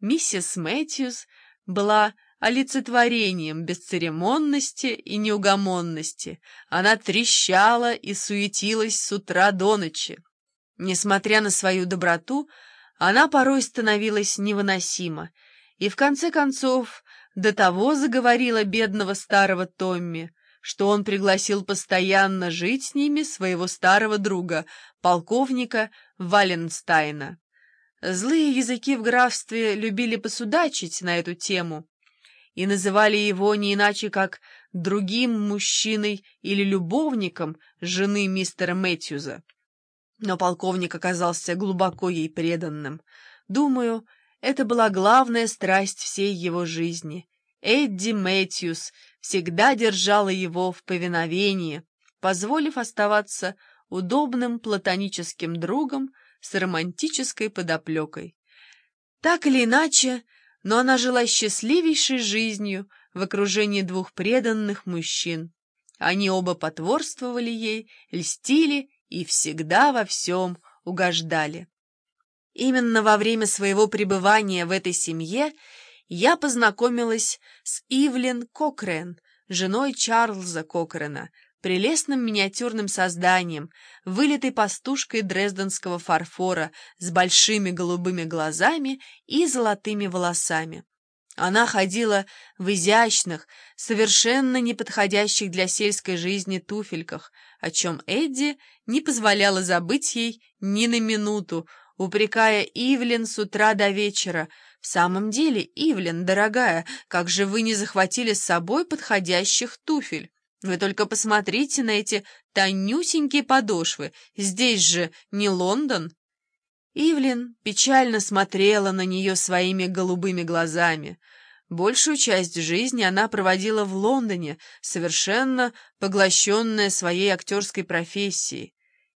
Миссис Мэтьюс была олицетворением бесцеремонности и неугомонности. Она трещала и суетилась с утра до ночи. Несмотря на свою доброту, она порой становилась невыносима, и в конце концов до того заговорила бедного старого Томми, что он пригласил постоянно жить с ними своего старого друга, полковника Валенстайна. Злые языки в графстве любили посудачить на эту тему и называли его не иначе, как другим мужчиной или любовником жены мистера Мэтьюза. Но полковник оказался глубоко ей преданным. Думаю, это была главная страсть всей его жизни. Эдди Мэтьюс всегда держала его в повиновении, позволив оставаться удобным платоническим другом с романтической подоплекой. Так или иначе, но она жила счастливейшей жизнью в окружении двух преданных мужчин. Они оба потворствовали ей, льстили и всегда во всем угождали. Именно во время своего пребывания в этой семье я познакомилась с Ивлин Кокрен, женой Чарльза Кокрена, прелестным миниатюрным созданием, вылитой пастушкой дрезденского фарфора с большими голубыми глазами и золотыми волосами. Она ходила в изящных, совершенно неподходящих для сельской жизни туфельках, о чем Эдди не позволяла забыть ей ни на минуту, упрекая Ивлин с утра до вечера. «В самом деле, Ивлин, дорогая, как же вы не захватили с собой подходящих туфель?» Вы только посмотрите на эти тонюсенькие подошвы. Здесь же не Лондон. Ивлин печально смотрела на нее своими голубыми глазами. Большую часть жизни она проводила в Лондоне, совершенно поглощенная своей актерской профессией.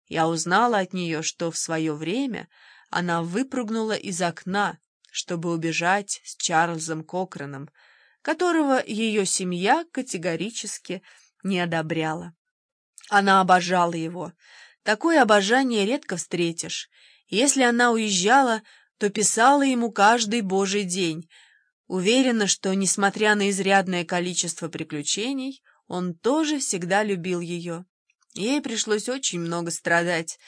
Я узнала от нее, что в свое время она выпрыгнула из окна, чтобы убежать с Чарльзом Кокреном, которого ее семья категорически не одобряла. Она обожала его. Такое обожание редко встретишь. Если она уезжала, то писала ему каждый божий день. Уверена, что, несмотря на изрядное количество приключений, он тоже всегда любил ее. Ей пришлось очень много страдать,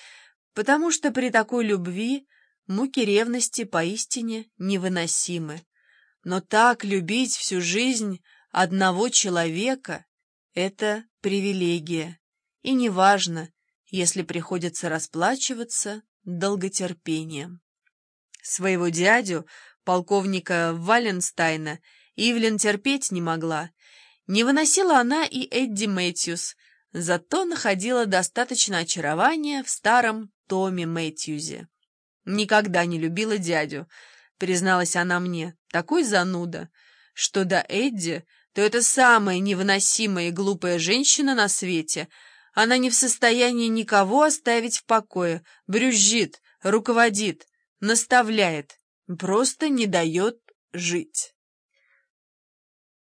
потому что при такой любви муки ревности поистине невыносимы. Но так любить всю жизнь одного человека это привилегия, и неважно, если приходится расплачиваться долготерпением. Своего дядю, полковника Валенстайна, Ивлен терпеть не могла. Не выносила она и Эдди Мэтьюс, зато находила достаточно очарования в старом Томе Мэтьюзе. Никогда не любила дядю, призналась она мне, такой зануда, что до Эдди то это самая невыносимая и глупая женщина на свете. Она не в состоянии никого оставить в покое, брюзжит, руководит, наставляет, просто не дает жить.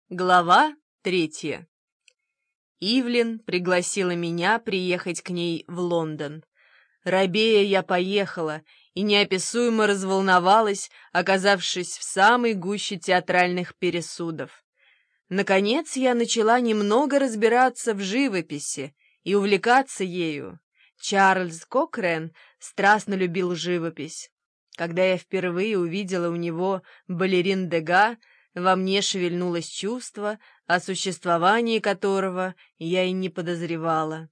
Глава третья. Ивлин пригласила меня приехать к ней в Лондон. Рабея я поехала и неописуемо разволновалась, оказавшись в самой гуще театральных пересудов. Наконец я начала немного разбираться в живописи и увлекаться ею. Чарльз Кокрен страстно любил живопись. Когда я впервые увидела у него балерин Дега, во мне шевельнулось чувство, о существовании которого я и не подозревала.